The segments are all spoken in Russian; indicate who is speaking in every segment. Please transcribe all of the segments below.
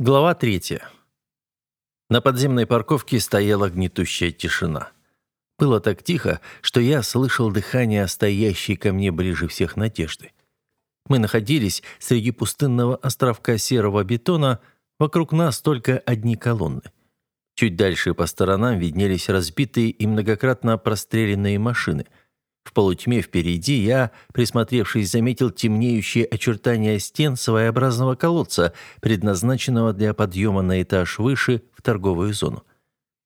Speaker 1: Глава 3. На подземной парковке стояла гнетущая тишина. Было так тихо, что я слышал дыхание стоящей ко мне ближе всех надежды. Мы находились среди пустынного островка серого бетона, вокруг нас только одни колонны. Чуть дальше по сторонам виднелись разбитые и многократно простреленные машины – в полутьме впереди я, присмотревшись, заметил темнеющие очертания стен своеобразного колодца, предназначенного для подъема на этаж выше в торговую зону.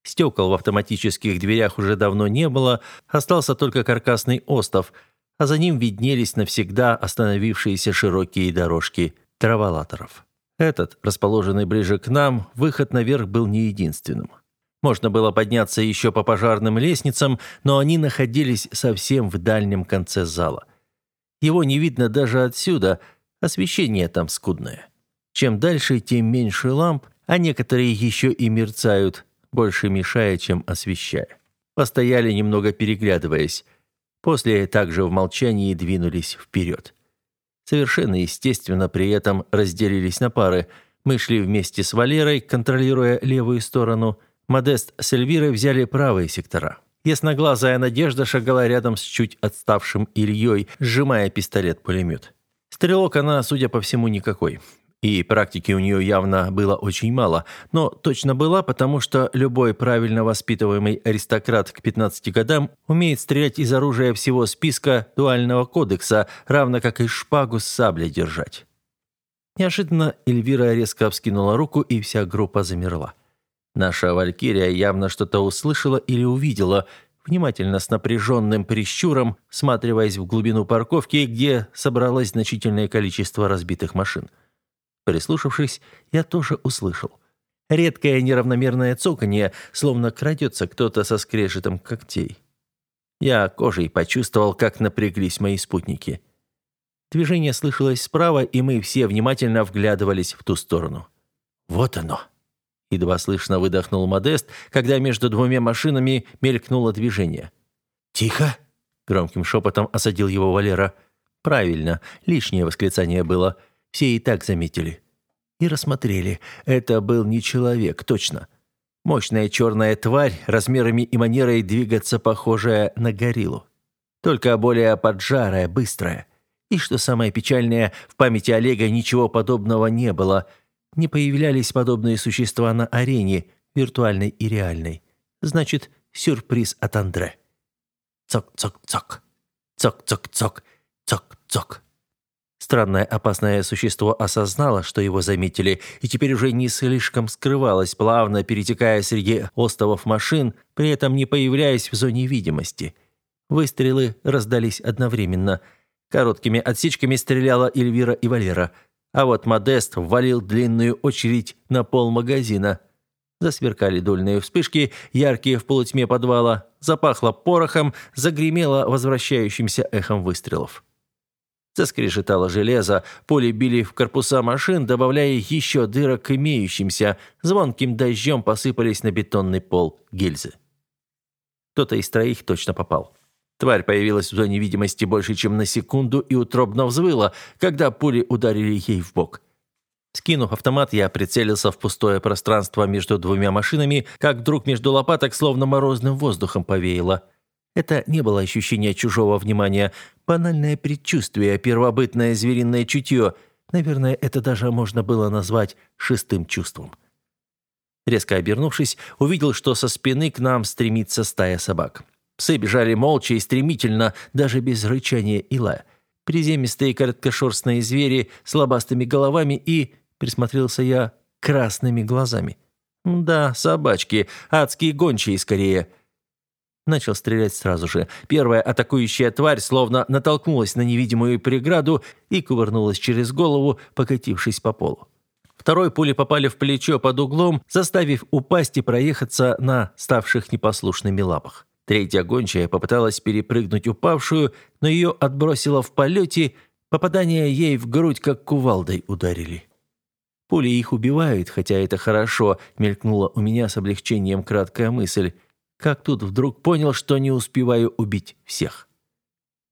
Speaker 1: Стекол в автоматических дверях уже давно не было, остался только каркасный остов, а за ним виднелись навсегда остановившиеся широкие дорожки траволаторов. Этот, расположенный ближе к нам, выход наверх был не единственным. Можно было подняться еще по пожарным лестницам, но они находились совсем в дальнем конце зала. Его не видно даже отсюда, освещение там скудное. Чем дальше, тем меньше ламп, а некоторые еще и мерцают, больше мешая, чем освещая. Постояли немного переглядываясь. После также в молчании двинулись вперед. Совершенно естественно при этом разделились на пары. Мы шли вместе с Валерой, контролируя левую сторону – Модест с Эльвирой взяли правые сектора. Ясноглазая Надежда шагала рядом с чуть отставшим Ильей, сжимая пистолет-пулемет. Стрелок она, судя по всему, никакой. И практики у нее явно было очень мало, но точно была, потому что любой правильно воспитываемый аристократ к 15 годам умеет стрелять из оружия всего списка дуального кодекса, равно как и шпагу с саблей держать. Неожиданно Эльвира резко вскинула руку, и вся группа замерла. Наша валькирия явно что-то услышала или увидела, внимательно с напряженным прищуром, сматриваясь в глубину парковки, где собралось значительное количество разбитых машин. Прислушавшись, я тоже услышал. Редкое неравномерное цоканье, словно крадется кто-то со скрежетом когтей. Я кожей почувствовал, как напряглись мои спутники. Движение слышалось справа, и мы все внимательно вглядывались в ту сторону. «Вот оно!» едва слышно выдохнул Модест, когда между двумя машинами мелькнуло движение. «Тихо!» – громким шепотом осадил его Валера. «Правильно, лишнее восклицание было. Все и так заметили». И рассмотрели. Это был не человек, точно. Мощная черная тварь, размерами и манерой двигаться похожая на гориллу. Только более поджарая, быстрая. И что самое печальное, в памяти Олега ничего подобного не было – не появлялись подобные существа на арене, виртуальной и реальной. Значит, сюрприз от Андре. Цок-цок-цок. Цок-цок-цок. Цок-цок. Странное опасное существо осознало, что его заметили, и теперь уже не слишком скрывалось, плавно перетекая среди остовов машин, при этом не появляясь в зоне видимости. Выстрелы раздались одновременно. Короткими отсечками стреляла Эльвира и Валера – а вот Модест ввалил длинную очередь на пол магазина. Засверкали дульные вспышки, яркие в полутьме подвала, запахло порохом, загремело возвращающимся эхом выстрелов. Заскрежетало железо, пули били в корпуса машин, добавляя еще дырок к имеющимся, звонким дождем посыпались на бетонный пол гильзы. Кто-то из троих точно попал. Тварь появилась в зоне видимости больше, чем на секунду и утробно взвыла, когда пули ударили ей в бок. Скинув автомат, я прицелился в пустое пространство между двумя машинами, как вдруг между лопаток словно морозным воздухом повеяло. Это не было ощущение чужого внимания, банальное предчувствие, первобытное звериное чутье. Наверное, это даже можно было назвать шестым чувством. Резко обернувшись, увидел, что со спины к нам стремится стая собак. Псы бежали молча и стремительно, даже без рычания ила. Приземистые короткошерстные звери с лобастыми головами и, присмотрелся я, красными глазами. Да, собачки, адские гончие скорее. Начал стрелять сразу же. Первая атакующая тварь словно натолкнулась на невидимую преграду и кувырнулась через голову, покатившись по полу. Второй пули попали в плечо под углом, заставив упасть и проехаться на ставших непослушными лапах. Третья гончая попыталась перепрыгнуть упавшую, но ее отбросило в полете, попадание ей в грудь как кувалдой ударили. «Пули их убивают, хотя это хорошо», — мелькнула у меня с облегчением краткая мысль. Как тут вдруг понял, что не успеваю убить всех.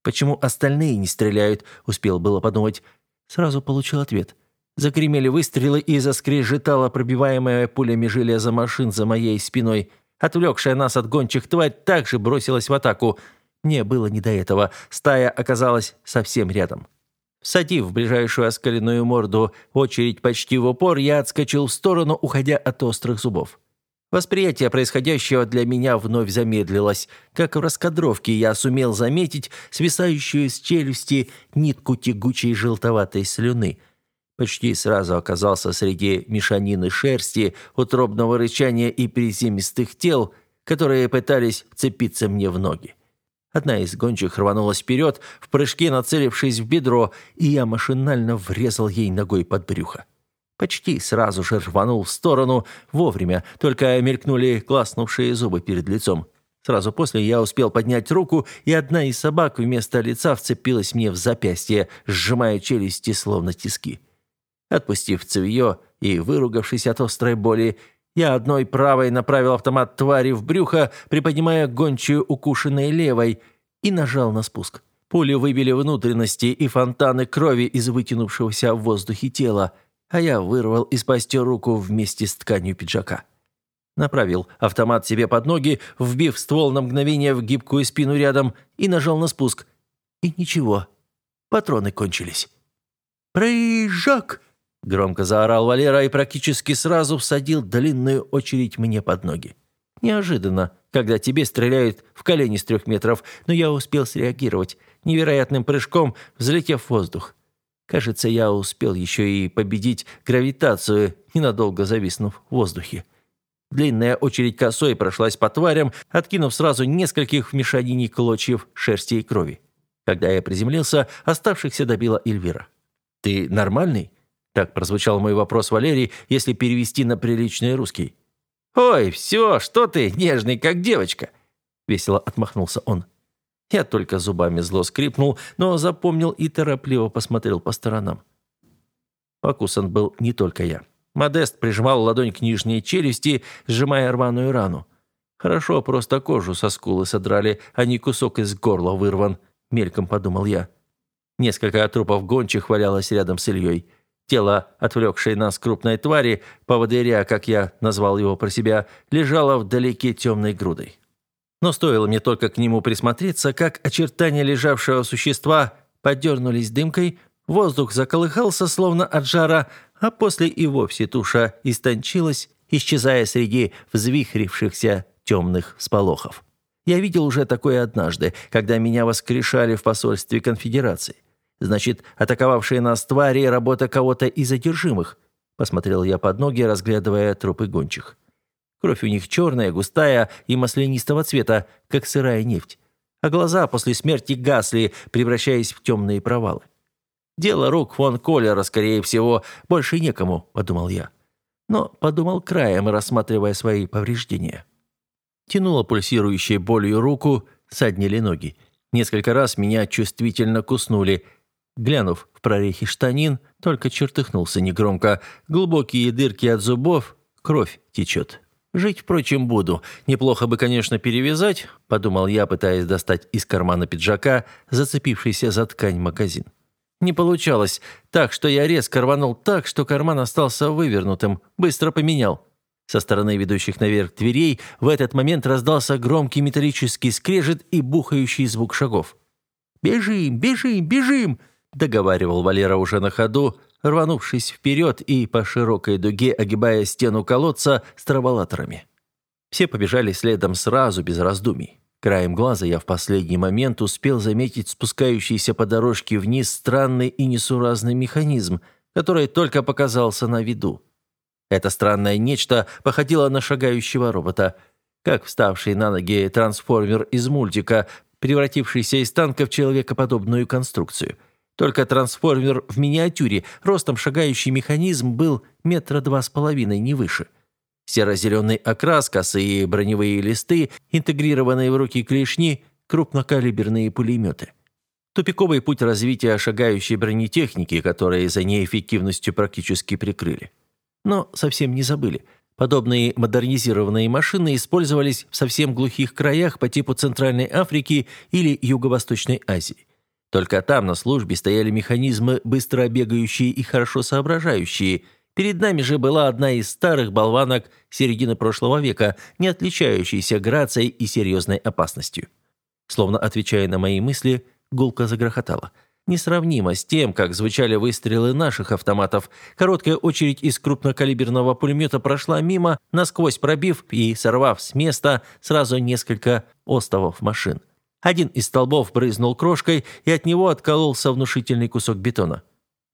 Speaker 1: «Почему остальные не стреляют?» — успел было подумать. Сразу получил ответ. Загремели выстрелы и заскрежетала пробиваемая пулями железо машин за моей спиной — Отвлекшая нас от гончих тварь также бросилась в атаку. Мне было не до этого. Стая оказалась совсем рядом. Всадив в ближайшую оскаленную морду очередь почти в упор, я отскочил в сторону, уходя от острых зубов. Восприятие происходящего для меня вновь замедлилось. Как в раскадровке я сумел заметить свисающую с челюсти нитку тягучей желтоватой слюны. Почти сразу оказался среди мешанины шерсти, утробного рычания и приземистых тел, которые пытались вцепиться мне в ноги. Одна из гончих рванулась вперед, в прыжке нацелившись в бедро, и я машинально врезал ей ногой под брюхо. Почти сразу же рванул в сторону, вовремя, только мелькнули класнувшие зубы перед лицом. Сразу после я успел поднять руку, и одна из собак вместо лица вцепилась мне в запястье, сжимая челюсти словно тиски. Отпустив цевье и выругавшись от острой боли, я одной правой направил автомат твари в брюхо, приподнимая гончую укушенной левой, и нажал на спуск. Пули выбили внутренности и фонтаны крови из вытянувшегося в воздухе тела, а я вырвал из пасти руку вместе с тканью пиджака. Направил автомат себе под ноги, вбив ствол на мгновение в гибкую спину рядом и нажал на спуск. И ничего. Патроны кончились. «Прыжок!» Громко заорал Валера и практически сразу всадил длинную очередь мне под ноги. Неожиданно, когда тебе стреляют в колени с трех метров, но я успел среагировать, невероятным прыжком взлетев в воздух. Кажется, я успел еще и победить гравитацию, ненадолго зависнув в воздухе. Длинная очередь косой прошлась по тварям, откинув сразу нескольких в мешанине клочьев шерсти и крови. Когда я приземлился, оставшихся добила Эльвира. «Ты нормальный?» Так прозвучал мой вопрос Валерий, если перевести на приличный русский. «Ой, все, что ты, нежный, как девочка!» Весело отмахнулся он. Я только зубами зло скрипнул, но запомнил и торопливо посмотрел по сторонам. Покусан был не только я. Модест прижимал ладонь к нижней челюсти, сжимая рваную рану. «Хорошо, просто кожу со скулы содрали, а не кусок из горла вырван», — мельком подумал я. Несколько трупов гончих валялось рядом с Ильей. Тело, отвлекшей нас крупной твари, поводыря, как я назвал его про себя, лежало вдалеке темной грудой. Но стоило мне только к нему присмотреться, как очертания лежавшего существа подернулись дымкой, воздух заколыхался, словно от жара, а после и вовсе туша истончилась, исчезая среди взвихрившихся темных сполохов. Я видел уже такое однажды, когда меня воскрешали в посольстве конфедерации. Значит, атаковавшие нас твари – работа кого-то из одержимых. Посмотрел я под ноги, разглядывая трупы гончих. Кровь у них черная, густая и маслянистого цвета, как сырая нефть. А глаза после смерти гасли, превращаясь в темные провалы. «Дело рук фон Коллера, скорее всего, больше некому», – подумал я. Но подумал краем, рассматривая свои повреждения. Тянула пульсирующей болью руку, саднили ноги. Несколько раз меня чувствительно куснули – Глянув в прорехи штанин, только чертыхнулся негромко. Глубокие дырки от зубов, кровь течет. «Жить, впрочем, буду. Неплохо бы, конечно, перевязать», – подумал я, пытаясь достать из кармана пиджака зацепившийся за ткань магазин. Не получалось, так что я резко рванул так, что карман остался вывернутым, быстро поменял. Со стороны ведущих наверх дверей в этот момент раздался громкий металлический скрежет и бухающий звук шагов. «Бежим, бежим, бежим!» договаривал Валера уже на ходу, рванувшись вперед и по широкой дуге огибая стену колодца с траволаторами. Все побежали следом сразу, без раздумий. Краем глаза я в последний момент успел заметить спускающийся по дорожке вниз странный и несуразный механизм, который только показался на виду. Это странное нечто походило на шагающего робота, как вставший на ноги трансформер из мультика, превратившийся из танка в человекоподобную конструкцию – только трансформер в миниатюре, ростом шагающий механизм был метра два с половиной, не выше. Серо-зеленый окрас, косые броневые листы, интегрированные в руки клешни, крупнокалиберные пулеметы. Тупиковый путь развития шагающей бронетехники, которые за неэффективностью практически прикрыли. Но совсем не забыли. Подобные модернизированные машины использовались в совсем глухих краях по типу Центральной Африки или Юго-Восточной Азии. Только там на службе стояли механизмы, быстро бегающие и хорошо соображающие. Перед нами же была одна из старых болванок середины прошлого века, не отличающаяся грацией и серьезной опасностью. Словно отвечая на мои мысли, гулко загрохотала – несравнимо с тем, как звучали выстрелы наших автоматов. Короткая очередь из крупнокалиберного пулемета прошла мимо, насквозь пробив и сорвав с места сразу несколько остовов машин. Один из столбов брызнул крошкой, и от него откололся внушительный кусок бетона.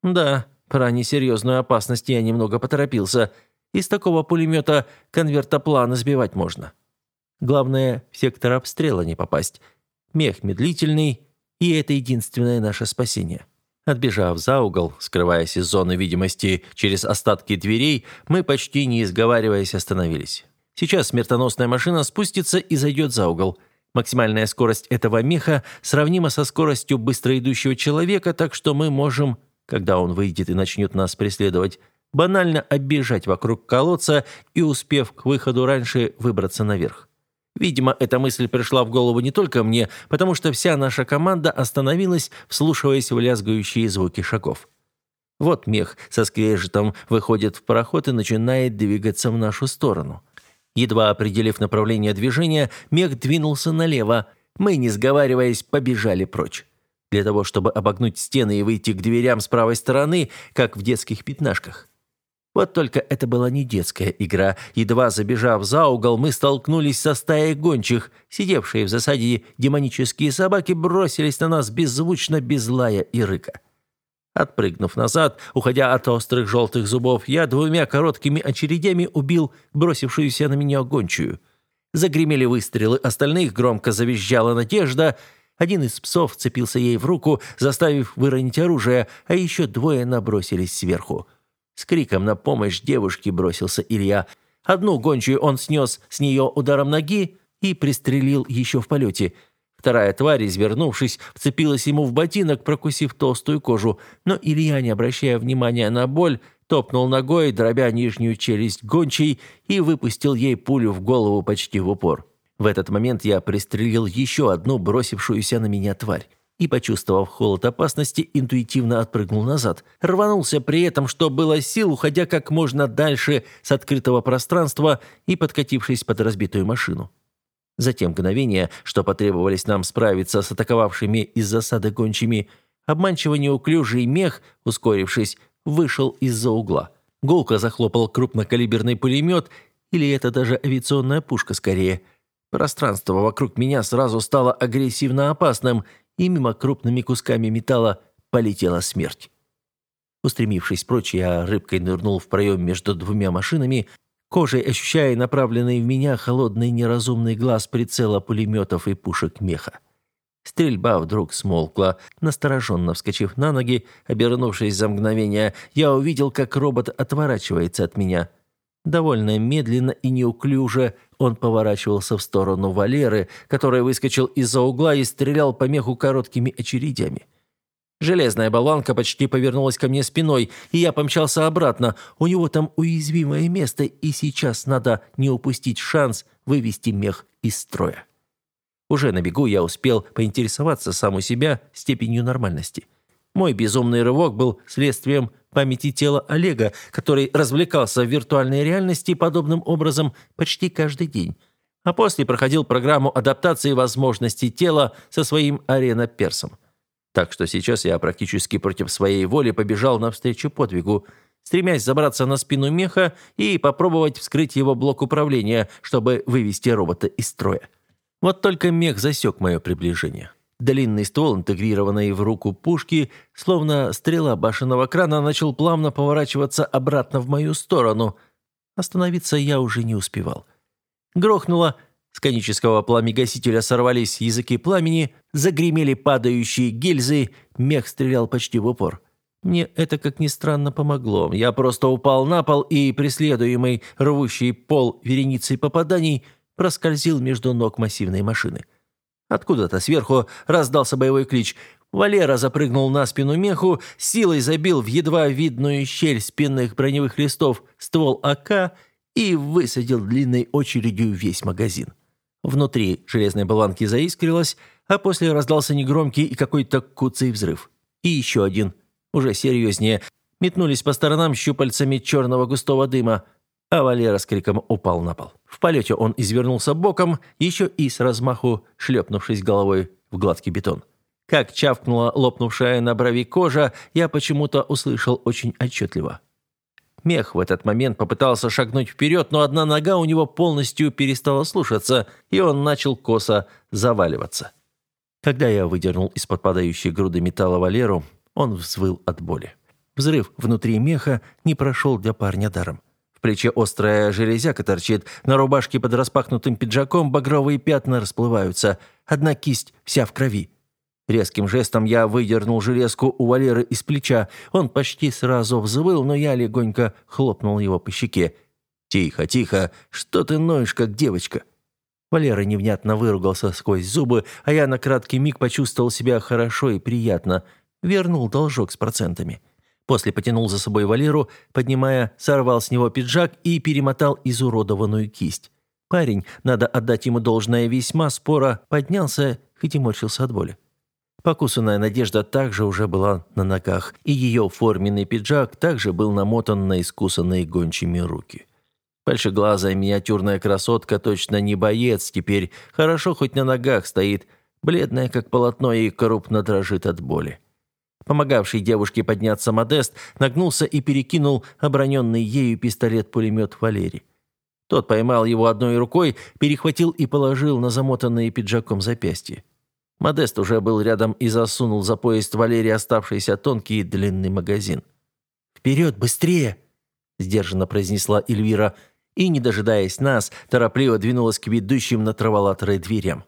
Speaker 1: Да, про несерьезную опасность я немного поторопился. Из такого пулемета конвертоплана сбивать можно. Главное, в сектор обстрела не попасть. Мех медлительный, и это единственное наше спасение. Отбежав за угол, скрываясь из зоны видимости через остатки дверей, мы почти не изговариваясь остановились. Сейчас смертоносная машина спустится и зайдет за угол – Максимальная скорость этого меха сравнима со скоростью быстроидущего человека, так что мы можем, когда он выйдет и начнет нас преследовать, банально оббежать вокруг колодца и, успев к выходу раньше, выбраться наверх. Видимо, эта мысль пришла в голову не только мне, потому что вся наша команда остановилась, вслушиваясь в лязгающие звуки шагов. Вот мех со скрежетом выходит в проход и начинает двигаться в нашу сторону. Едва определив направление движения, мех двинулся налево. Мы, не сговариваясь, побежали прочь. Для того, чтобы обогнуть стены и выйти к дверям с правой стороны, как в детских пятнашках. Вот только это была не детская игра. Едва забежав за угол, мы столкнулись со стаей гончих. Сидевшие в засаде демонические собаки бросились на нас беззвучно, без лая и рыка. Отпрыгнув назад, уходя от острых желтых зубов, я двумя короткими очередями убил бросившуюся на меня гончую. Загремели выстрелы остальных, громко завизжала надежда. Один из псов цепился ей в руку, заставив выронить оружие, а еще двое набросились сверху. С криком на помощь девушке бросился Илья. Одну гончую он снес с нее ударом ноги и пристрелил еще в полете – Вторая тварь, извернувшись, вцепилась ему в ботинок, прокусив толстую кожу, но Илья, не обращая внимания на боль, топнул ногой, дробя нижнюю челюсть гончей и выпустил ей пулю в голову почти в упор. В этот момент я пристрелил еще одну бросившуюся на меня тварь и, почувствовав холод опасности, интуитивно отпрыгнул назад. Рванулся при этом, что было сил, уходя как можно дальше с открытого пространства и подкатившись под разбитую машину. За те мгновения, что потребовались нам справиться с атаковавшими из засады гончими, обманчиво неуклюжий мех, ускорившись, вышел из-за угла. Голко захлопал крупнокалиберный пулемет, или это даже авиационная пушка скорее. Пространство вокруг меня сразу стало агрессивно опасным, и мимо крупными кусками металла полетела смерть. Устремившись прочь, я рыбкой нырнул в проем между двумя машинами, кожей ощущая направленный в меня холодный неразумный глаз прицела пулеметов и пушек меха. Стрельба вдруг смолкла. Настороженно вскочив на ноги, обернувшись за мгновение, я увидел, как робот отворачивается от меня. Довольно медленно и неуклюже он поворачивался в сторону Валеры, который выскочил из-за угла и стрелял по меху короткими очередями. Железная болванка почти повернулась ко мне спиной, и я помчался обратно. У него там уязвимое место, и сейчас надо не упустить шанс вывести мех из строя. Уже на бегу я успел поинтересоваться сам у себя степенью нормальности. Мой безумный рывок был следствием памяти тела Олега, который развлекался в виртуальной реальности подобным образом почти каждый день а после проходил программу адаптации возможностей тела со своим арена-персом. Так что сейчас я практически против своей воли побежал навстречу подвигу, стремясь забраться на спину меха и попробовать вскрыть его блок управления, чтобы вывести робота из строя. Вот только мех засек мое приближение. Длинный ствол, интегрированный в руку пушки, словно стрела башенного крана, начал плавно поворачиваться обратно в мою сторону. Остановиться я уже не успевал. Грохнуло – с конического пламегасителя сорвались языки пламени, загремели падающие гильзы, мех стрелял почти в упор. Мне это, как ни странно, помогло. Я просто упал на пол, и преследуемый, рвущий пол вереницей попаданий, проскользил между ног массивной машины. Откуда-то сверху раздался боевой клич. Валера запрыгнул на спину меху, силой забил в едва видную щель спинных броневых листов ствол АК и высадил длинной очередью весь магазин. Внутри железной баланки заискрилось, а после раздался негромкий и какой-то куцый взрыв. И еще один, уже серьезнее, метнулись по сторонам щупальцами черного густого дыма, а Валера с криком упал на пол. В полете он извернулся боком, еще и с размаху шлепнувшись головой в гладкий бетон. Как чавкнула лопнувшая на брови кожа, я почему-то услышал очень отчетливо – Мех в этот момент попытался шагнуть вперед, но одна нога у него полностью перестала слушаться, и он начал косо заваливаться. Когда я выдернул из под подпадающей груды металла Валеру, он взвыл от боли. Взрыв внутри меха не прошел для парня даром. В плече острая железяка торчит, на рубашке под распахнутым пиджаком багровые пятна расплываются, одна кисть вся в крови. Резким жестом я выдернул железку у Валеры из плеча. Он почти сразу взвыл, но я легонько хлопнул его по щеке. «Тихо, тихо! Что ты ноешь, как девочка?» Валера невнятно выругался сквозь зубы, а я на краткий миг почувствовал себя хорошо и приятно. Вернул должок с процентами. После потянул за собой Валеру, поднимая, сорвал с него пиджак и перемотал изуродованную кисть. Парень, надо отдать ему должное, весьма споро поднялся, хоть и морщился от боли. Покусанная Надежда также уже была на ногах, и ее форменный пиджак также был намотан на искусанные гончими руки. Большеглазая миниатюрная красотка точно не боец теперь, хорошо хоть на ногах стоит, бледная как полотно и крупно дрожит от боли. Помогавший девушке подняться Модест нагнулся и перекинул оброненный ею пистолет-пулемет Валерий. Тот поймал его одной рукой, перехватил и положил на замотанные пиджаком запястье. Модест уже был рядом и засунул за пояс Валерии оставшийся тонкий и длинный магазин. «Вперед, быстрее!» – сдержанно произнесла Эльвира, и, не дожидаясь нас, торопливо двинулась к ведущим на траволаторы дверям.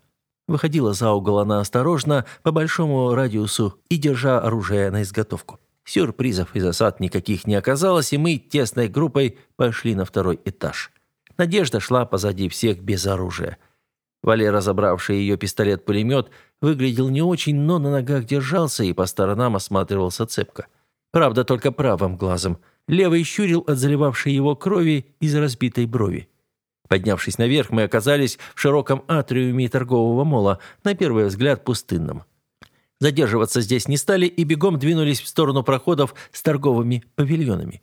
Speaker 1: Выходила за угол она осторожно, по большому радиусу и держа оружие на изготовку. Сюрпризов и засад никаких не оказалось, и мы тесной группой пошли на второй этаж. Надежда шла позади всех без оружия. Валера, забравший ее пистолет-пулемет, Выглядел не очень, но на ногах держался и по сторонам осматривался цепко. Правда, только правым глазом. Левый щурил от заливавшей его крови из разбитой брови. Поднявшись наверх, мы оказались в широком атриуме торгового мола, на первый взгляд пустынном. Задерживаться здесь не стали и бегом двинулись в сторону проходов с торговыми павильонами.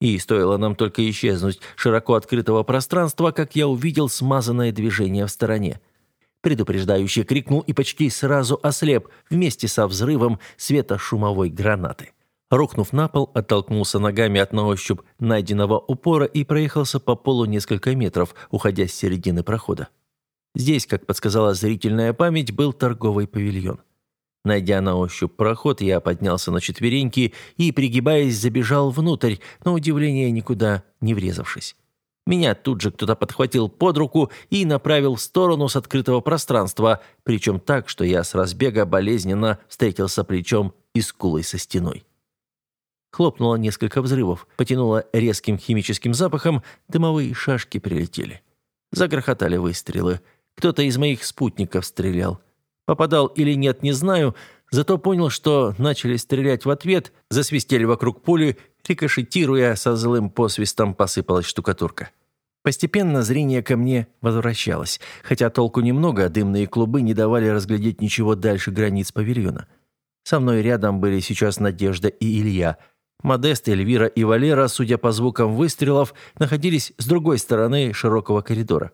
Speaker 1: И стоило нам только исчезнуть широко открытого пространства, как я увидел смазанное движение в стороне предупреждающе крикнул и почти сразу ослеп вместе со взрывом светошумовой гранаты. Рухнув на пол, оттолкнулся ногами от на ощупь найденного упора и проехался по полу несколько метров, уходя с середины прохода. Здесь, как подсказала зрительная память, был торговый павильон. Найдя на ощупь проход, я поднялся на четвереньки и, пригибаясь, забежал внутрь, на удивление никуда не врезавшись. Меня тут же кто-то подхватил под руку и направил в сторону с открытого пространства, причем так, что я с разбега болезненно встретился плечом и скулой со стеной. Хлопнуло несколько взрывов, потянуло резким химическим запахом, дымовые шашки прилетели. Загрохотали выстрелы. Кто-то из моих спутников стрелял. Попадал или нет, не знаю, зато понял, что начали стрелять в ответ, засвистели вокруг пули, Рикошетируя, со злым посвистом посыпалась штукатурка. Постепенно зрение ко мне возвращалось, хотя толку немного, а дымные клубы не давали разглядеть ничего дальше границ павильона. Со мной рядом были сейчас Надежда и Илья. Модест, Эльвира и Валера, судя по звукам выстрелов, находились с другой стороны широкого коридора.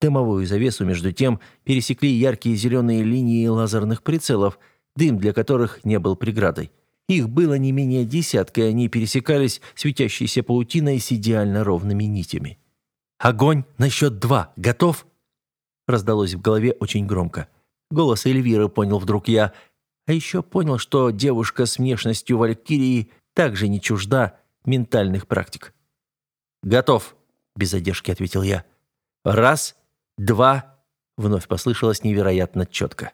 Speaker 1: Дымовую завесу, между тем, пересекли яркие зеленые линии лазерных прицелов, дым для которых не был преградой. Их было не менее десятка, и они пересекались светящейся паутиной с идеально ровными нитями. «Огонь! На счет два! Готов?» Раздалось в голове очень громко. Голос Эльвиры понял вдруг я, а еще понял, что девушка с внешностью Валькирии также не чужда ментальных практик. «Готов», — без одежки ответил я. «Раз, два», — вновь послышалось невероятно четко.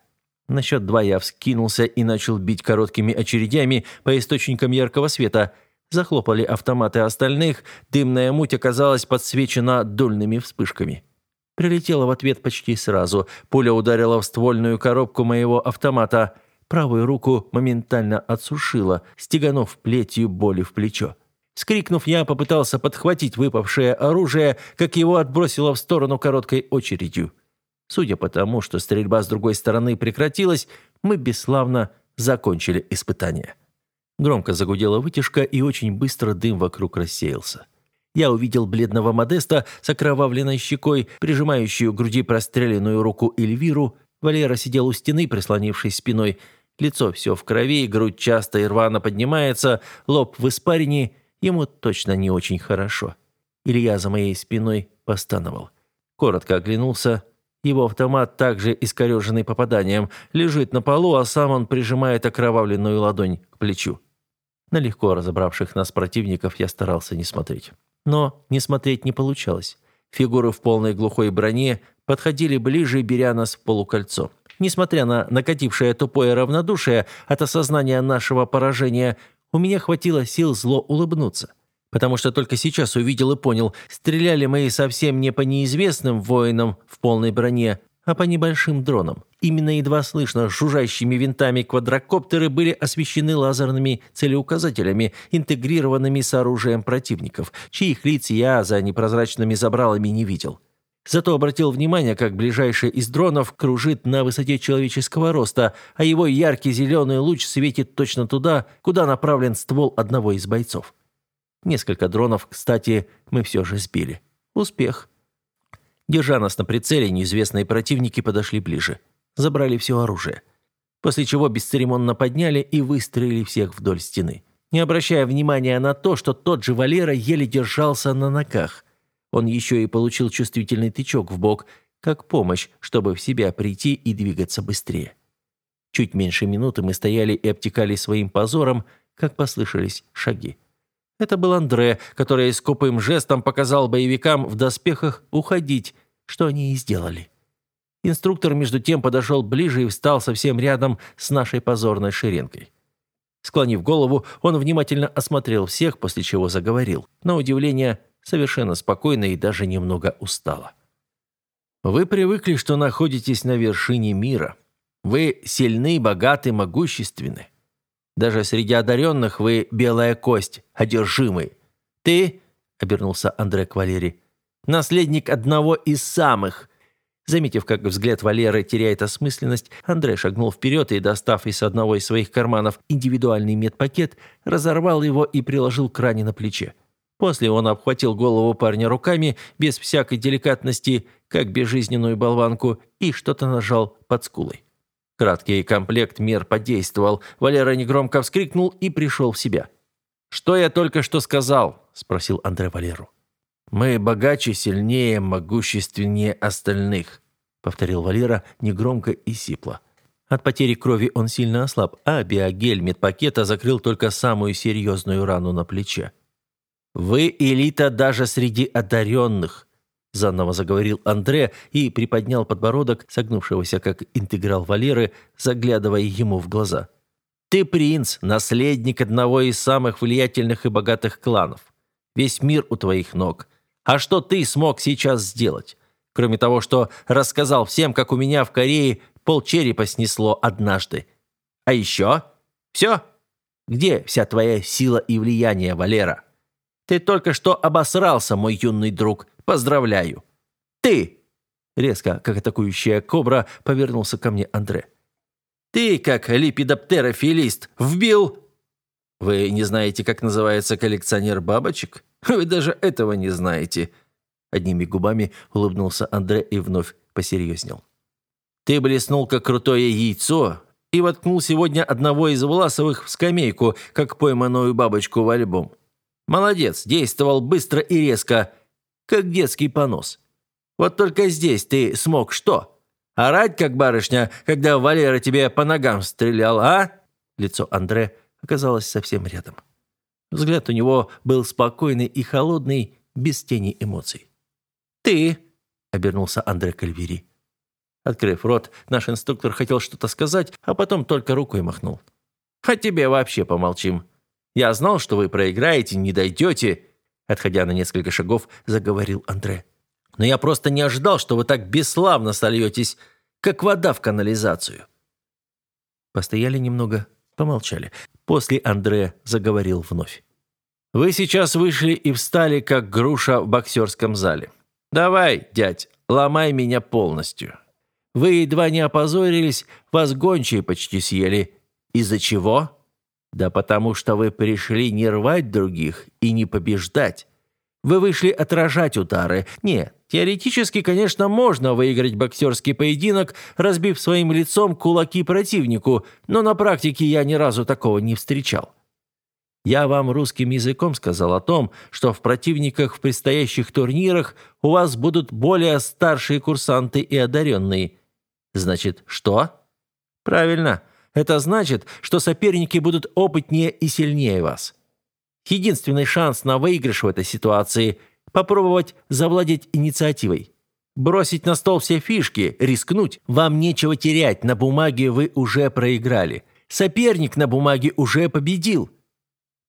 Speaker 1: Насчет два я вскинулся и начал бить короткими очередями по источникам яркого света. Захлопали автоматы остальных, дымная муть оказалась подсвечена дульными вспышками. Прилетела в ответ почти сразу. Пуля ударила в ствольную коробку моего автомата. Правую руку моментально отсушила, стеганув плетью боли в плечо. Скрикнув, я попытался подхватить выпавшее оружие, как его отбросило в сторону короткой очередью. Судя по тому, что стрельба с другой стороны прекратилась, мы бесславно закончили испытание. Громко загудела вытяжка, и очень быстро дым вокруг рассеялся. Я увидел бледного Модеста с окровавленной щекой, прижимающую к груди простреленную руку Эльвиру. Валера сидел у стены, прислонившись спиной. Лицо все в крови, грудь часто и рвано поднимается, лоб в испарине. Ему точно не очень хорошо. Илья за моей спиной постановал. Коротко оглянулся, его автомат, также искореженный попаданием, лежит на полу, а сам он прижимает окровавленную ладонь к плечу. На легко разобравших нас противников я старался не смотреть. Но не смотреть не получалось. Фигуры в полной глухой броне подходили ближе, беря нас в полукольцо. Несмотря на накатившее тупое равнодушие от осознания нашего поражения, у меня хватило сил зло улыбнуться потому что только сейчас увидел и понял, стреляли мои совсем не по неизвестным воинам в полной броне, а по небольшим дронам. Именно едва слышно жужжащими винтами квадрокоптеры были освещены лазерными целеуказателями, интегрированными с оружием противников, чьих лиц я за непрозрачными забралами не видел. Зато обратил внимание, как ближайший из дронов кружит на высоте человеческого роста, а его яркий зеленый луч светит точно туда, куда направлен ствол одного из бойцов. Несколько дронов, кстати, мы все же сбили. Успех. Держа нас на прицеле, неизвестные противники подошли ближе. Забрали все оружие. После чего бесцеремонно подняли и выстрелили всех вдоль стены. Не обращая внимания на то, что тот же Валера еле держался на ногах. Он еще и получил чувствительный тычок в бок, как помощь, чтобы в себя прийти и двигаться быстрее. Чуть меньше минуты мы стояли и обтекали своим позором, как послышались шаги. Это был Андре, который с жестом показал боевикам в доспехах уходить, что они и сделали. Инструктор между тем подошел ближе и встал совсем рядом с нашей позорной ширинкой. Склонив голову, он внимательно осмотрел всех, после чего заговорил. На удивление, совершенно спокойно и даже немного устало. «Вы привыкли, что находитесь на вершине мира. Вы сильны, богаты, могущественны. Даже среди одаренных вы белая кость, одержимый. Ты, — обернулся Андре к Валере, — наследник одного из самых. Заметив, как взгляд Валеры теряет осмысленность, Андре шагнул вперед и, достав из одного из своих карманов индивидуальный медпакет, разорвал его и приложил к ране на плече. После он обхватил голову парня руками, без всякой деликатности, как безжизненную болванку, и что-то нажал под скулой. Краткий комплект мер подействовал. Валера негромко вскрикнул и пришел в себя. «Что я только что сказал?» – спросил Андре Валеру. «Мы богаче, сильнее, могущественнее остальных», – повторил Валера негромко и сипло. От потери крови он сильно ослаб, а биогель медпакета закрыл только самую серьезную рану на плече. «Вы элита даже среди одаренных заново заговорил Андре и приподнял подбородок, согнувшегося как интеграл Валеры, заглядывая ему в глаза. «Ты принц, наследник одного из самых влиятельных и богатых кланов. Весь мир у твоих ног. А что ты смог сейчас сделать? Кроме того, что рассказал всем, как у меня в Корее полчерепа снесло однажды. А еще? Все? Где вся твоя сила и влияние, Валера?» Ты только что обосрался, мой юный друг. Поздравляю. Ты!» Резко, как атакующая кобра, повернулся ко мне Андре. «Ты, как липидоптерофилист, вбил...» «Вы не знаете, как называется коллекционер бабочек? Вы даже этого не знаете!» Одними губами улыбнулся Андре и вновь посерьезнел. «Ты блеснул, как крутое яйцо, и воткнул сегодня одного из Власовых в скамейку, как пойманную бабочку в альбом. Молодец, действовал быстро и резко, как детский понос. Вот только здесь ты смог что? Орать, как барышня, когда Валера тебе по ногам стрелял, а?» Лицо Андре оказалось совсем рядом. Взгляд у него был спокойный и холодный, без тени эмоций. «Ты!» — обернулся Андре Кальвери. Открыв рот, наш инструктор хотел что-то сказать, а потом только рукой махнул. «А тебе вообще помолчим!» Я знал, что вы проиграете, не дойдете», — отходя на несколько шагов, заговорил Андре. «Но я просто не ожидал, что вы так бесславно сольетесь, как вода в канализацию». Постояли немного, помолчали. После Андре заговорил вновь. «Вы сейчас вышли и встали, как груша в боксерском зале. Давай, дядь, ломай меня полностью. Вы едва не опозорились, вас гончие почти съели. Из-за чего?» Да потому что вы пришли не рвать других и не побеждать. Вы вышли отражать удары. Нет, теоретически, конечно, можно выиграть боксерский поединок, разбив своим лицом кулаки противнику, но на практике я ни разу такого не встречал. Я вам русским языком сказал о том, что в противниках в предстоящих турнирах у вас будут более старшие курсанты и одаренные. Значит, что? Правильно. Это значит, что соперники будут опытнее и сильнее вас. Единственный шанс на выигрыш в этой ситуации – попробовать завладеть инициативой. Бросить на стол все фишки, рискнуть. Вам нечего терять, на бумаге вы уже проиграли. Соперник на бумаге уже победил.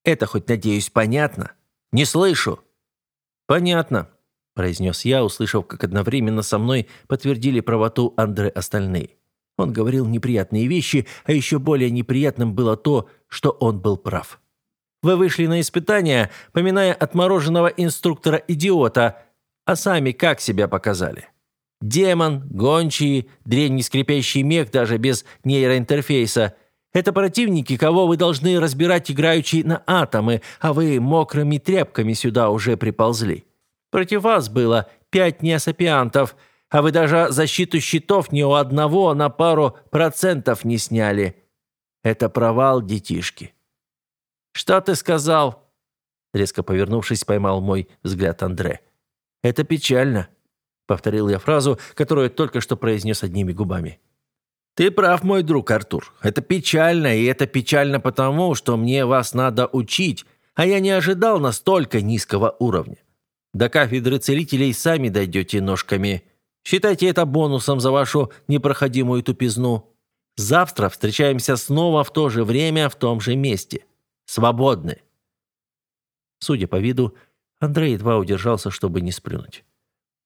Speaker 1: Это хоть, надеюсь, понятно? Не слышу. Понятно, произнес я, услышав, как одновременно со мной подтвердили правоту Андре остальные. Он говорил неприятные вещи, а еще более неприятным было то, что он был прав. «Вы вышли на испытание, поминая отмороженного инструктора-идиота, а сами как себя показали?» Демон, гончие, древний скрипящий мех даже без нейроинтерфейса. Это противники, кого вы должны разбирать, играючи на атомы, а вы мокрыми тряпками сюда уже приползли. Против вас было пять неосапиантов – а вы даже защиту щитов ни у одного на пару процентов не сняли. Это провал, детишки». «Что ты сказал?» Резко повернувшись, поймал мой взгляд Андре. «Это печально», — повторил я фразу, которую только что произнес одними губами. «Ты прав, мой друг Артур. Это печально, и это печально потому, что мне вас надо учить, а я не ожидал настолько низкого уровня. До кафедры целителей сами дойдете ножками. Считайте это бонусом за вашу непроходимую тупизну. Завтра встречаемся снова в то же время, в том же месте. Свободны. Судя по виду, Андрей едва удержался, чтобы не сплюнуть.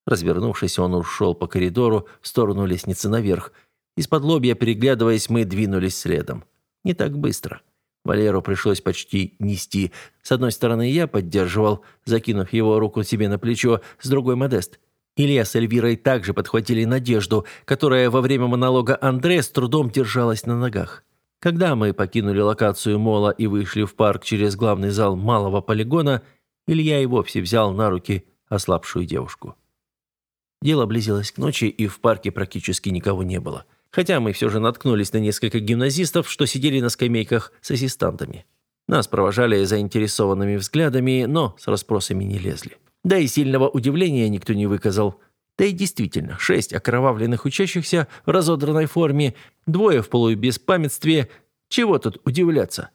Speaker 1: Развернувшись, он ушел по коридору в сторону лестницы наверх. Из-под лобья, переглядываясь, мы двинулись следом. Не так быстро. Валеру пришлось почти нести. С одной стороны я поддерживал, закинув его руку себе на плечо, с другой — Модест — Илья с Эльвирой также подхватили Надежду, которая во время монолога Андре с трудом держалась на ногах. Когда мы покинули локацию Мола и вышли в парк через главный зал малого полигона, Илья и вовсе взял на руки ослабшую девушку. Дело близилось к ночи, и в парке практически никого не было. Хотя мы все же наткнулись на несколько гимназистов, что сидели на скамейках с ассистантами. Нас провожали заинтересованными взглядами, но с расспросами не лезли. Да и сильного удивления никто не выказал. Да и действительно, шесть окровавленных учащихся в разодранной форме, двое в полубеспамятстве. Чего тут удивляться?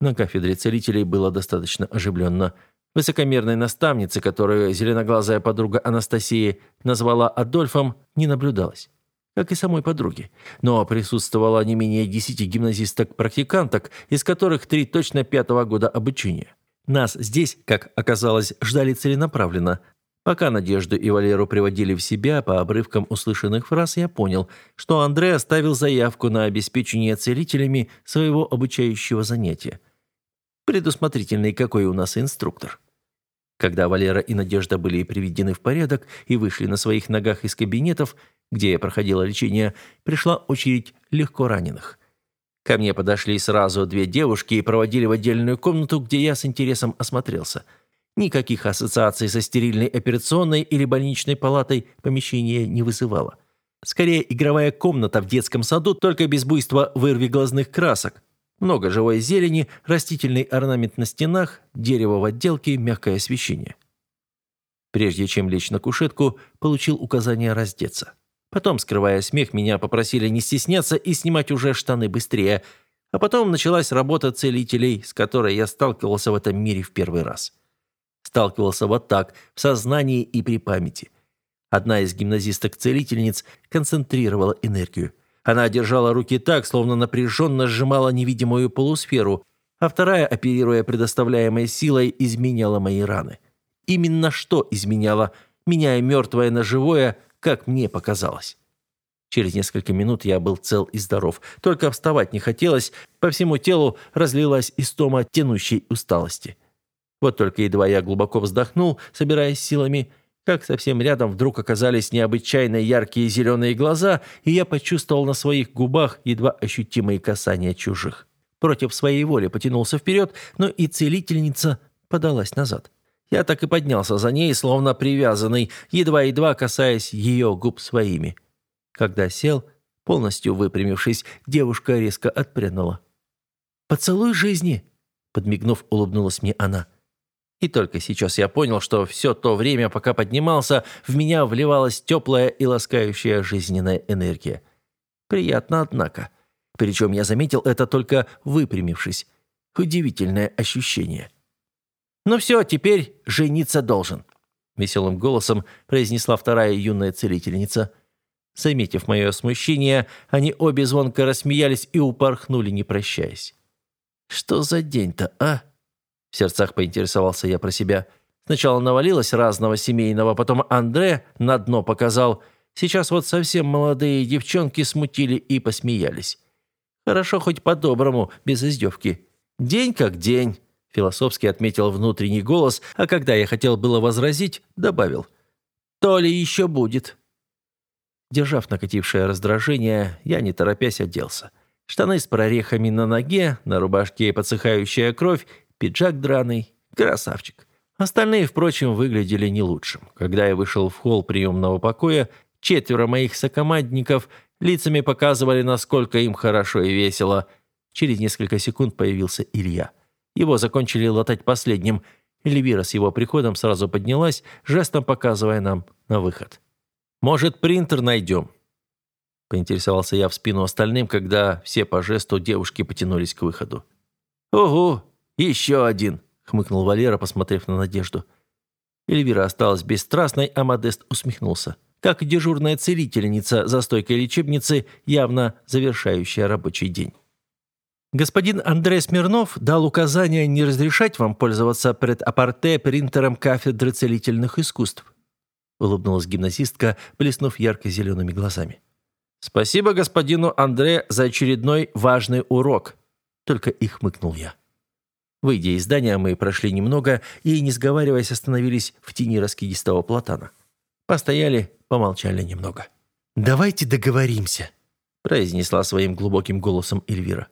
Speaker 1: На кафедре целителей было достаточно оживленно. Высокомерной наставницы, которую зеленоглазая подруга Анастасии назвала Адольфом, не наблюдалось как и самой подруги. Но присутствовало не менее десяти гимназисток-практиканток, из которых три точно пятого года обучения. Нас здесь, как оказалось, ждали целенаправленно. Пока Надежду и Валеру приводили в себя, по обрывкам услышанных фраз я понял, что Андрей оставил заявку на обеспечение целителями своего обучающего занятия. Предусмотрительный какой у нас инструктор. Когда Валера и Надежда были приведены в порядок и вышли на своих ногах из кабинетов, где я проходила лечение, пришла очередь легко раненых – Ко мне подошли сразу две девушки и проводили в отдельную комнату, где я с интересом осмотрелся. Никаких ассоциаций со стерильной операционной или больничной палатой помещение не вызывало. Скорее, игровая комната в детском саду, только без буйства вырви глазных красок. Много живой зелени, растительный орнамент на стенах, дерево в отделке, мягкое освещение. Прежде чем лечь на кушетку, получил указание раздеться. Потом, скрывая смех, меня попросили не стесняться и снимать уже штаны быстрее. А потом началась работа целителей, с которой я сталкивался в этом мире в первый раз. Сталкивался вот так, в сознании и при памяти. Одна из гимназисток-целительниц концентрировала энергию. Она держала руки так, словно напряженно сжимала невидимую полусферу, а вторая, оперируя предоставляемой силой, изменяла мои раны. Именно что изменяла, меняя мертвое на живое – как мне показалось. Через несколько минут я был цел и здоров, только вставать не хотелось, по всему телу разлилась истома тянущей усталости. Вот только едва я глубоко вздохнул, собираясь силами, как совсем рядом вдруг оказались необычайно яркие зеленые глаза, и я почувствовал на своих губах едва ощутимые касания чужих. Против своей воли потянулся вперед, но и целительница подалась назад. Я так и поднялся за ней, словно привязанный, едва-едва касаясь ее губ своими. Когда сел, полностью выпрямившись, девушка резко отпрянула. «Поцелуй жизни!» — подмигнув, улыбнулась мне она. И только сейчас я понял, что все то время, пока поднимался, в меня вливалась теплая и ласкающая жизненная энергия. Приятно, однако. Причем я заметил это только выпрямившись. Удивительное ощущение. «Ну все, теперь жениться должен», — веселым голосом произнесла вторая юная целительница. Заметив мое смущение, они обе звонко рассмеялись и упорхнули, не прощаясь. «Что за день-то, а?» В сердцах поинтересовался я про себя. Сначала навалилось разного семейного, потом Андре на дно показал. Сейчас вот совсем молодые девчонки смутили и посмеялись. Хорошо хоть по-доброму, без издевки. День как день. Философски отметил внутренний голос, а когда я хотел было возразить, добавил. «То ли еще будет». Держав накатившее раздражение, я, не торопясь, оделся. Штаны с прорехами на ноге, на рубашке подсыхающая кровь, пиджак драный. Красавчик. Остальные, впрочем, выглядели не лучшим. Когда я вышел в холл приемного покоя, четверо моих сокомандников лицами показывали, насколько им хорошо и весело. Через несколько секунд появился Илья. Его закончили латать последним. Эльвира с его приходом сразу поднялась, жестом показывая нам на выход. «Может, принтер найдем?» Поинтересовался я в спину остальным, когда все по жесту девушки потянулись к выходу. «Ого, еще один!» — хмыкнул Валера, посмотрев на Надежду. Эльвира осталась бесстрастной, а Модест усмехнулся. Как дежурная целительница за стойкой лечебницы, явно завершающая рабочий день. Господин Андрей Смирнов дал указание не разрешать вам пользоваться предапарте принтером кафедры целительных искусств. Улыбнулась гимназистка, блеснув ярко-зелеными глазами. «Спасибо господину Андре за очередной важный урок», — только и хмыкнул я. Выйдя из здания, мы прошли немного и, не сговариваясь, остановились в тени раскидистого платана. Постояли, помолчали немного. «Давайте договоримся», — произнесла своим глубоким голосом Эльвира.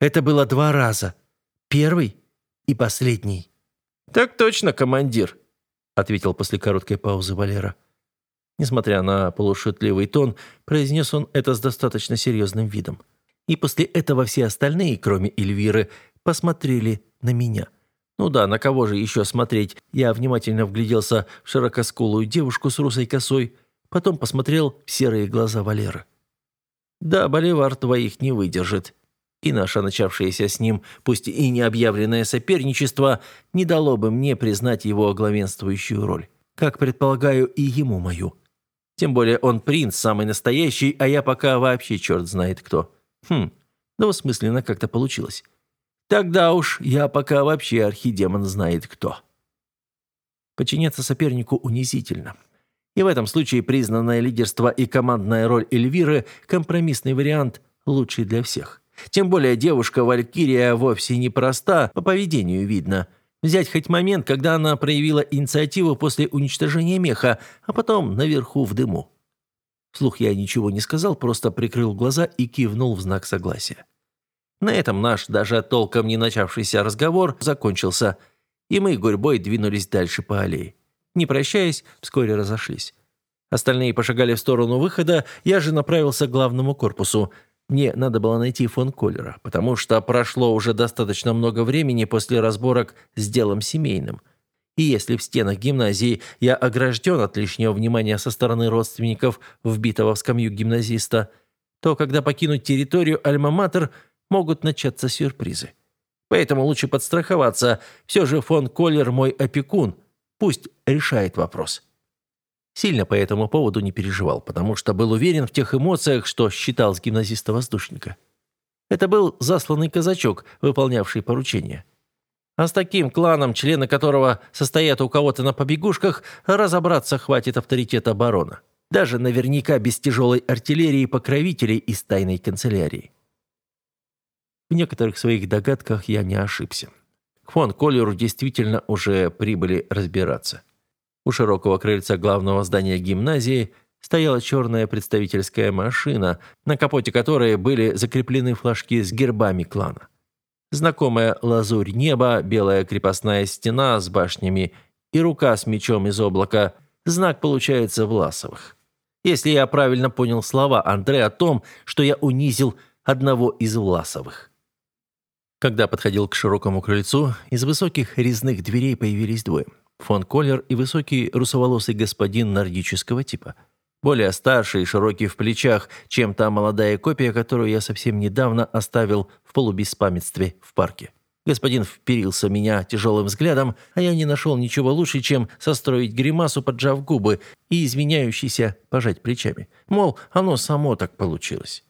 Speaker 1: Это было два раза. Первый и последний. «Так точно, командир», — ответил после короткой паузы Валера. Несмотря на полушутливый тон, произнес он это с достаточно серьезным видом. И после этого все остальные, кроме Эльвиры, посмотрели на меня. Ну да, на кого же еще смотреть? Я внимательно вгляделся в широкоскулую девушку с русой косой, потом посмотрел в серые глаза Валеры. «Да, боливар твоих не выдержит», и наше начавшееся с ним, пусть и необъявленное соперничество, не дало бы мне признать его главенствующую роль, как, предполагаю, и ему мою. Тем более он принц, самый настоящий, а я пока вообще черт знает кто. Хм, ну, двусмысленно как-то получилось. Тогда уж я пока вообще архидемон знает кто. Подчиняться сопернику унизительно. И в этом случае признанное лидерство и командная роль Эльвиры – компромиссный вариант, лучший для всех. Тем более девушка-валькирия вовсе не проста, по поведению видно. Взять хоть момент, когда она проявила инициативу после уничтожения меха, а потом наверху в дыму. Вслух я ничего не сказал, просто прикрыл глаза и кивнул в знак согласия. На этом наш, даже толком не начавшийся разговор, закончился, и мы гурьбой двинулись дальше по аллее. Не прощаясь, вскоре разошлись. Остальные пошагали в сторону выхода, я же направился к главному корпусу – мне надо было найти фон Коллера, потому что прошло уже достаточно много времени после разборок с делом семейным. И если в стенах гимназии я огражден от лишнего внимания со стороны родственников, вбитого в скамью гимназиста, то когда покинуть территорию Альма-Матер, могут начаться сюрпризы. Поэтому лучше подстраховаться. Все же фон Коллер мой опекун. Пусть решает вопрос сильно по этому поводу не переживал, потому что был уверен в тех эмоциях, что считал с гимназиста-воздушника. Это был засланный казачок, выполнявший поручение. А с таким кланом, члены которого состоят у кого-то на побегушках, разобраться хватит авторитета барона. Даже наверняка без тяжелой артиллерии покровителей из тайной канцелярии. В некоторых своих догадках я не ошибся. К фон Колеру действительно уже прибыли разбираться. У широкого крыльца главного здания гимназии стояла черная представительская машина, на капоте которой были закреплены флажки с гербами клана. Знакомая лазурь неба, белая крепостная стена с башнями и рука с мечом из облака – знак, получается, Власовых. Если я правильно понял слова Андре о том, что я унизил одного из Власовых. Когда подходил к широкому крыльцу, из высоких резных дверей появились двое – фон Коллер и высокий русоволосый господин нордического типа. Более старший и широкий в плечах, чем та молодая копия, которую я совсем недавно оставил в полубеспамятстве в парке. Господин вперился меня тяжелым взглядом, а я не нашел ничего лучше, чем состроить гримасу, поджав губы и изменяющийся пожать плечами. Мол, оно само так получилось.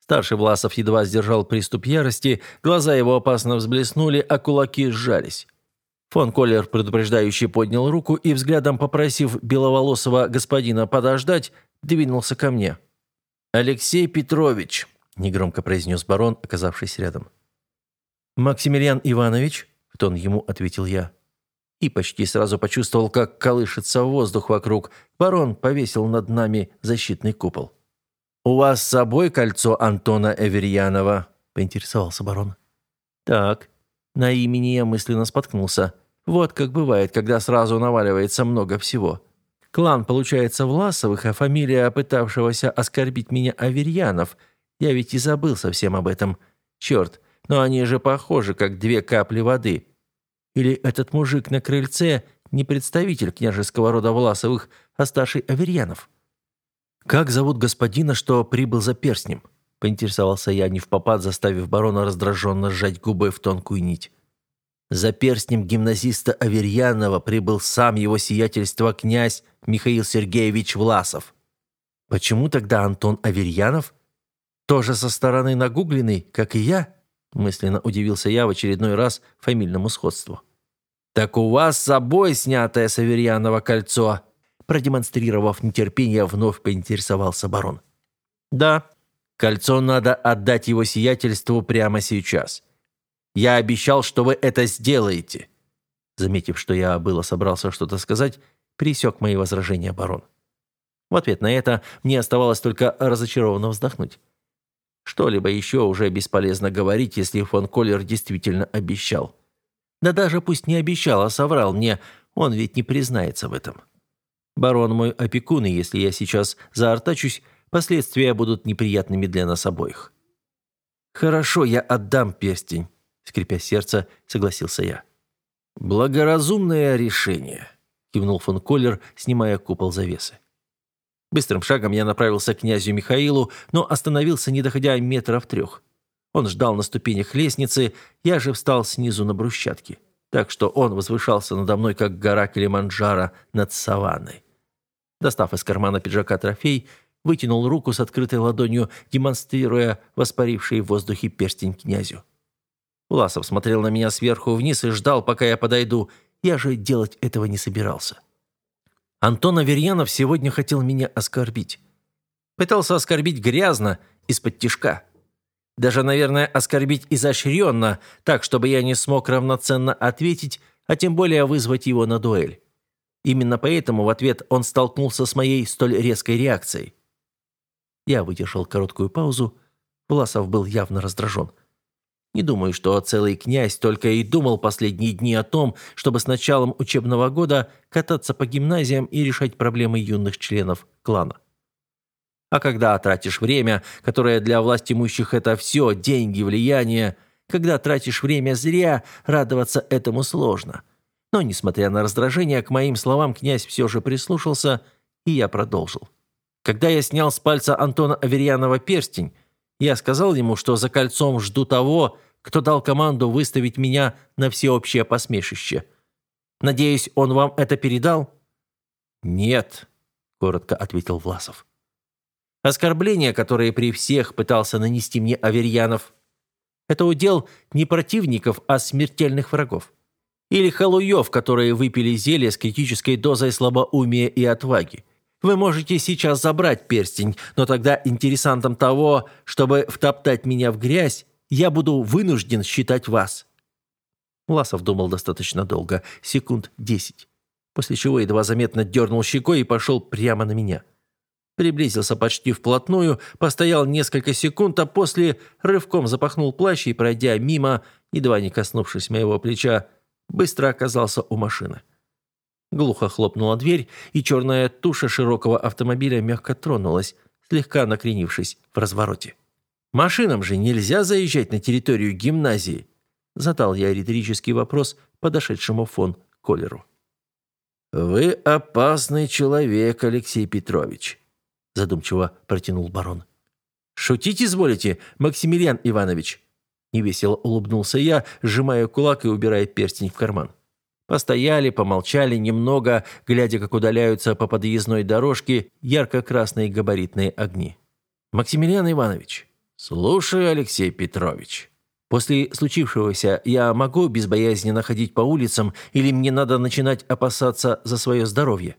Speaker 1: Старший Власов едва сдержал приступ ярости, глаза его опасно взблеснули, а кулаки сжались. Фон Коллер, предупреждающий, поднял руку и, взглядом попросив беловолосого господина подождать, двинулся ко мне. «Алексей Петрович», — негромко произнес барон, оказавшись рядом. «Максимилиан Иванович», — в тон ему ответил я. И почти сразу почувствовал, как колышется воздух вокруг. Барон повесил над нами защитный купол. «У вас с собой кольцо Антона Эверьянова?» — поинтересовался барон. «Так, на имени я мысленно споткнулся». Вот как бывает, когда сразу наваливается много всего. Клан, получается, Власовых, а фамилия пытавшегося оскорбить меня Аверьянов. Я ведь и забыл совсем об этом. Черт, но они же похожи, как две капли воды. Или этот мужик на крыльце не представитель княжеского рода Власовых, а старший Аверьянов. «Как зовут господина, что прибыл за перстнем?» поинтересовался я не в попад, заставив барона раздраженно сжать губы в тонкую нить. За перстнем гимназиста Аверьянова прибыл сам его сиятельство князь Михаил Сергеевич Власов. Почему тогда Антон Аверьянов? Тоже со стороны нагугленный, как и я? Мысленно удивился я в очередной раз фамильному сходству. «Так у вас с собой снятое с Аверьянова кольцо!» Продемонстрировав нетерпение, вновь поинтересовался барон. «Да, кольцо надо отдать его сиятельству прямо сейчас. Я обещал, что вы это сделаете». Заметив, что я было собрался что-то сказать, пересек мои возражения барон. В ответ на это мне оставалось только разочарованно вздохнуть. Что-либо еще уже бесполезно говорить, если фон Коллер действительно обещал. Да даже пусть не обещал, а соврал мне, он ведь не признается в этом. Барон мой опекун, и если я сейчас заортачусь, последствия будут неприятными для нас обоих. «Хорошо, я отдам перстень», — скрипя сердце, согласился я. «Благоразумное решение», — кивнул фон Коллер, снимая купол завесы. Быстрым шагом я направился к князю Михаилу, но остановился, не доходя метров трех. Он ждал на ступенях лестницы, я же встал снизу на брусчатке, так что он возвышался надо мной, как гора Килиманджаро над саванной. Достав из кармана пиджака трофей, вытянул руку с открытой ладонью, демонстрируя воспаривший в воздухе перстень князю. Власов смотрел на меня сверху вниз и ждал, пока я подойду. Я же делать этого не собирался. Антон Аверьянов сегодня хотел меня оскорбить. Пытался оскорбить грязно, из-под тишка. Даже, наверное, оскорбить изощренно, так, чтобы я не смог равноценно ответить, а тем более вызвать его на дуэль. Именно поэтому в ответ он столкнулся с моей столь резкой реакцией. Я выдержал короткую паузу. Власов был явно раздражен. Не думаю, что целый князь только и думал последние дни о том, чтобы с началом учебного года кататься по гимназиям и решать проблемы юных членов клана. А когда тратишь время, которое для власть имущих это все, деньги, влияние, когда тратишь время зря, радоваться этому сложно. Но, несмотря на раздражение, к моим словам князь все же прислушался, и я продолжил. Когда я снял с пальца Антона Аверьянова перстень, я сказал ему, что за кольцом жду того, кто дал команду выставить меня на всеобщее посмешище. Надеюсь, он вам это передал?» «Нет», — коротко ответил Власов. «Оскорбления, которые при всех пытался нанести мне Аверьянов, это удел не противников, а смертельных врагов. Или халуев, которые выпили зелье с критической дозой слабоумия и отваги. Вы можете сейчас забрать перстень, но тогда интересантом того, чтобы втоптать меня в грязь, я буду вынужден считать вас». Ласов думал достаточно долго, секунд десять, после чего едва заметно дернул щекой и пошел прямо на меня. Приблизился почти вплотную, постоял несколько секунд, а после рывком запахнул плащ и, пройдя мимо, едва не коснувшись моего плеча, быстро оказался у машины. Глухо хлопнула дверь, и черная туша широкого автомобиля мягко тронулась, слегка накренившись в развороте. «Машинам же нельзя заезжать на территорию гимназии!» Задал я риторический вопрос подошедшему фон Колеру. «Вы опасный человек, Алексей Петрович», – задумчиво протянул барон. «Шутить изволите, Максимилиан Иванович?» Невесело улыбнулся я, сжимая кулак и убирая перстень в карман. Постояли, помолчали немного, глядя, как удаляются по подъездной дорожке ярко-красные габаритные огни. «Максимилиан Иванович». «Слушаю, Алексей Петрович». «После случившегося я могу безбоязненно ходить по улицам или мне надо начинать опасаться за свое здоровье?»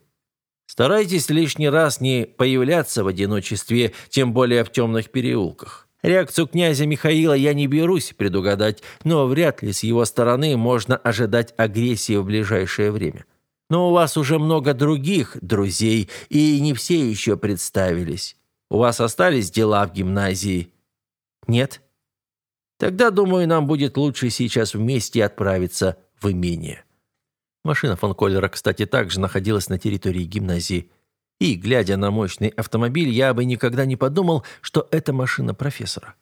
Speaker 1: Старайтесь лишний раз не появляться в одиночестве, тем более в темных переулках. Реакцию князя Михаила я не берусь предугадать, но вряд ли с его стороны можно ожидать агрессии в ближайшее время. Но у вас уже много других друзей, и не все еще представились. У вас остались дела в гимназии? Нет? Тогда, думаю, нам будет лучше сейчас вместе отправиться в имение. Машина фон Коллера, кстати, также находилась на территории гимназии. И, глядя на мощный автомобиль, я бы никогда не подумал, что это машина профессора.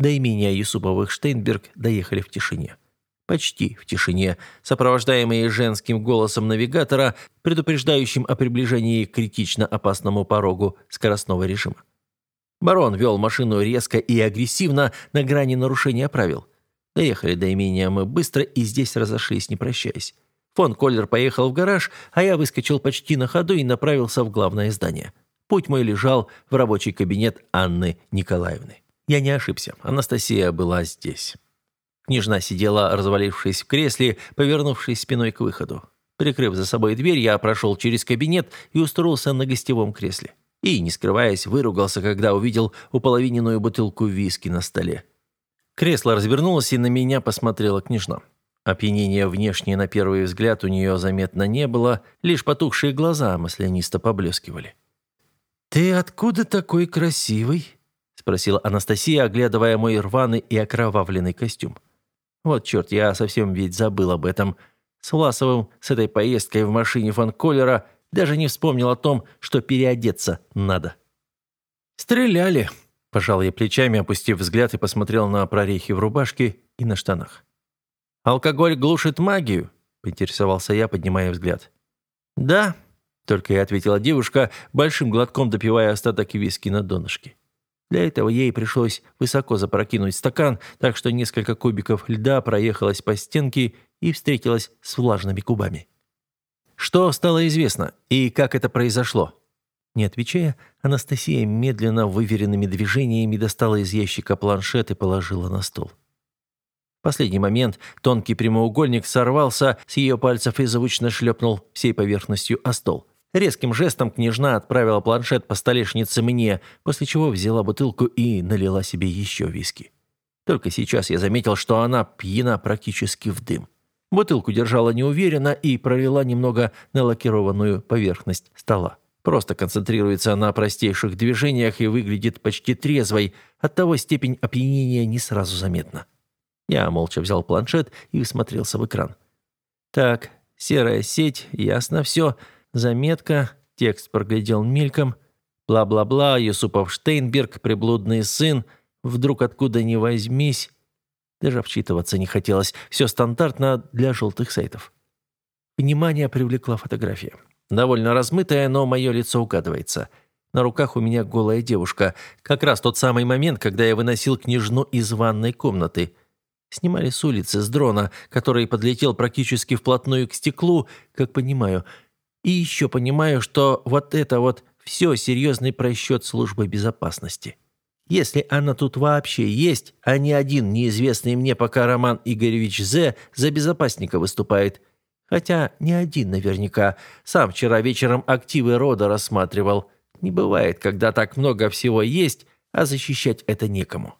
Speaker 1: До имения Юсуповых Штейнберг доехали в тишине. Почти в тишине, сопровождаемые женским голосом навигатора, предупреждающим о приближении к критично опасному порогу скоростного режима. Барон вел машину резко и агрессивно на грани нарушения правил. Доехали до имения мы быстро и здесь разошлись, не прощаясь. Фон Коллер поехал в гараж, а я выскочил почти на ходу и направился в главное здание. Путь мой лежал в рабочий кабинет Анны Николаевны. Я не ошибся, Анастасия была здесь. Княжна сидела, развалившись в кресле, повернувшись спиной к выходу. Прикрыв за собой дверь, я прошел через кабинет и устроился на гостевом кресле. И, не скрываясь, выругался, когда увидел уполовиненную бутылку виски на столе. Кресло развернулось, и на меня посмотрела княжна. Опьянения внешне, на первый взгляд, у нее заметно не было, лишь потухшие глаза маслянисто поблескивали. «Ты откуда такой красивый?» — спросила Анастасия, оглядывая мой рваный и окровавленный костюм. «Вот черт, я совсем ведь забыл об этом. С Власовым, с этой поездкой в машине фон Коллера, даже не вспомнил о том, что переодеться надо». «Стреляли», — пожал я плечами, опустив взгляд и посмотрел на прорехи в рубашке и на штанах. «Алкоголь глушит магию?» – поинтересовался я, поднимая взгляд. «Да», – только и ответила девушка, большим глотком допивая остаток виски на донышке. Для этого ей пришлось высоко запрокинуть стакан, так что несколько кубиков льда проехалось по стенке и встретилось с влажными кубами. «Что стало известно и как это произошло?» Не отвечая, Анастасия медленно выверенными движениями достала из ящика планшет и положила на стол последний момент тонкий прямоугольник сорвался с ее пальцев и звучно шлепнул всей поверхностью о стол. Резким жестом княжна отправила планшет по столешнице мне, после чего взяла бутылку и налила себе еще виски. Только сейчас я заметил, что она пьяна практически в дым. Бутылку держала неуверенно и пролила немного на лакированную поверхность стола. Просто концентрируется на простейших движениях и выглядит почти трезвой, оттого степень опьянения не сразу заметна. Я молча взял планшет и всмотрелся в экран. Так, серая сеть, ясно все, заметка, текст проглядел мельком, бла-бла-бла, Юсупов Штейнберг, приблудный сын, вдруг откуда ни возьмись. Даже вчитываться не хотелось, все стандартно для желтых сайтов. Внимание привлекла фотография. Довольно размытая, но мое лицо угадывается. На руках у меня голая девушка. Как раз тот самый момент, когда я выносил княжну из ванной комнаты – Снимали с улицы, с дрона, который подлетел практически вплотную к стеклу, как понимаю. И еще понимаю, что вот это вот все серьезный просчет службы безопасности. Если она тут вообще есть, а не один неизвестный мне пока Роман Игоревич З. за безопасника выступает. Хотя не один наверняка. Сам вчера вечером активы рода рассматривал. Не бывает, когда так много всего есть, а защищать это некому.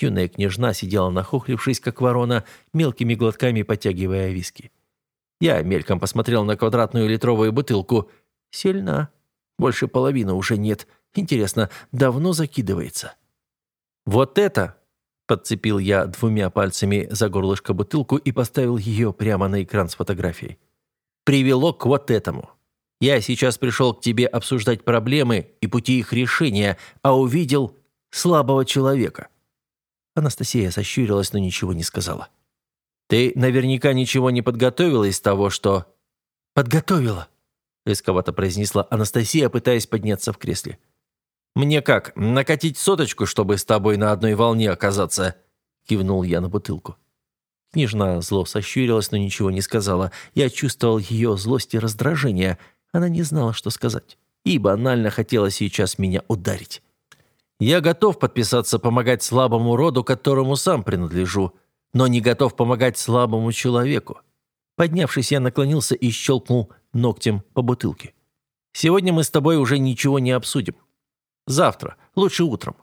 Speaker 1: Юная княжна сидела нахохлившись, как ворона, мелкими глотками подтягивая виски. Я мельком посмотрел на квадратную литровую бутылку. Сильно. Больше половины уже нет. Интересно, давно закидывается? «Вот это!» Подцепил я двумя пальцами за горлышко бутылку и поставил ее прямо на экран с фотографией. «Привело к вот этому. Я сейчас пришел к тебе обсуждать проблемы и пути их решения, а увидел слабого человека». Анастасия сощурилась, но ничего не сказала. «Ты наверняка ничего не подготовила из того, что...» «Подготовила», — рисковато произнесла Анастасия, пытаясь подняться в кресле. «Мне как, накатить соточку, чтобы с тобой на одной волне оказаться?» — кивнул я на бутылку. Княжна зло сощурилась, но ничего не сказала. Я чувствовал ее злость и раздражение. Она не знала, что сказать. И банально хотела сейчас меня ударить. Я готов подписаться помогать слабому роду, которому сам принадлежу, но не готов помогать слабому человеку. Поднявшись, я наклонился и щелкнул ногтем по бутылке. Сегодня мы с тобой уже ничего не обсудим. Завтра, лучше утром.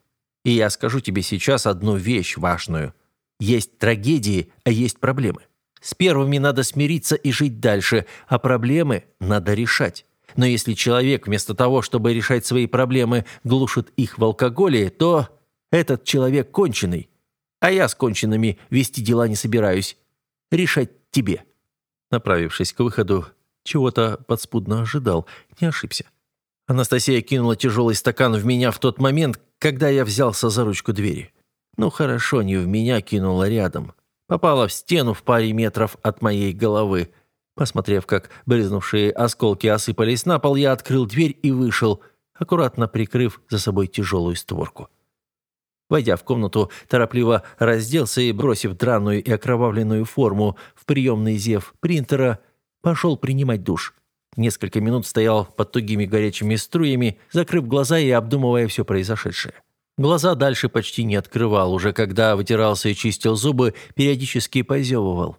Speaker 1: И я скажу тебе сейчас одну вещь важную. Есть трагедии, а есть проблемы. С первыми надо смириться и жить дальше, а проблемы надо решать. Но если человек вместо того, чтобы решать свои проблемы, глушит их в алкоголе, то этот человек конченый. А я с конченными вести дела не собираюсь. Решать тебе». Направившись к выходу, чего-то подспудно ожидал, не ошибся. Анастасия кинула тяжелый стакан в меня в тот момент, когда я взялся за ручку двери. Ну хорошо, не в меня кинула рядом. Попала в стену в паре метров от моей головы – Посмотрев, как брызнувшие осколки осыпались на пол, я открыл дверь и вышел, аккуратно прикрыв за собой тяжелую створку. Войдя в комнату, торопливо разделся и, бросив драную и окровавленную форму в приемный зев принтера, пошел принимать душ. Несколько минут стоял под тугими горячими струями, закрыв глаза и обдумывая все произошедшее. Глаза дальше почти не открывал, уже когда вытирался и чистил зубы, периодически позевывал.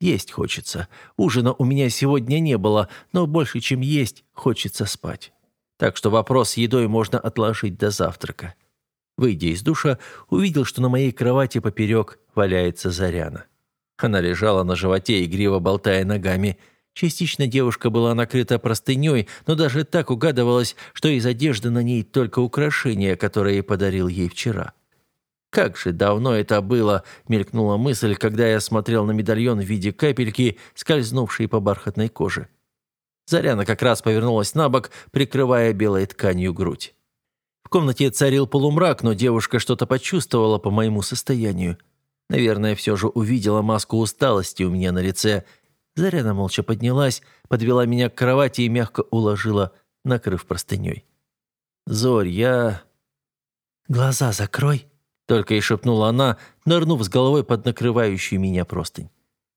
Speaker 1: Есть хочется. Ужина у меня сегодня не было, но больше, чем есть, хочется спать. Так что вопрос с едой можно отложить до завтрака. Выйдя из душа, увидел, что на моей кровати поперек валяется Заряна. Она лежала на животе, игриво болтая ногами. Частично девушка была накрыта простыней, но даже так угадывалось, что из одежды на ней только украшения, которые подарил ей вчера. Как же давно это было, мелькнула мысль, когда я смотрел на медальон в виде капельки, скользнувшей по бархатной коже. Заряна как раз повернулась на бок, прикрывая белой тканью грудь. В комнате царил полумрак, но девушка что-то почувствовала по моему состоянию. Наверное, все же увидела маску усталости у меня на лице. Заряна молча поднялась, подвела меня к кровати и мягко уложила, накрыв простыней. «Зорь, я...» «Глаза закрой», только и шепнула она, нырнув с головой под накрывающую меня простынь.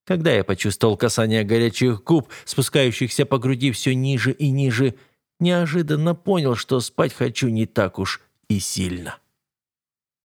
Speaker 1: Когда я почувствовал касание горячих губ, спускающихся по груди все ниже и ниже, неожиданно понял, что спать хочу не так уж и сильно.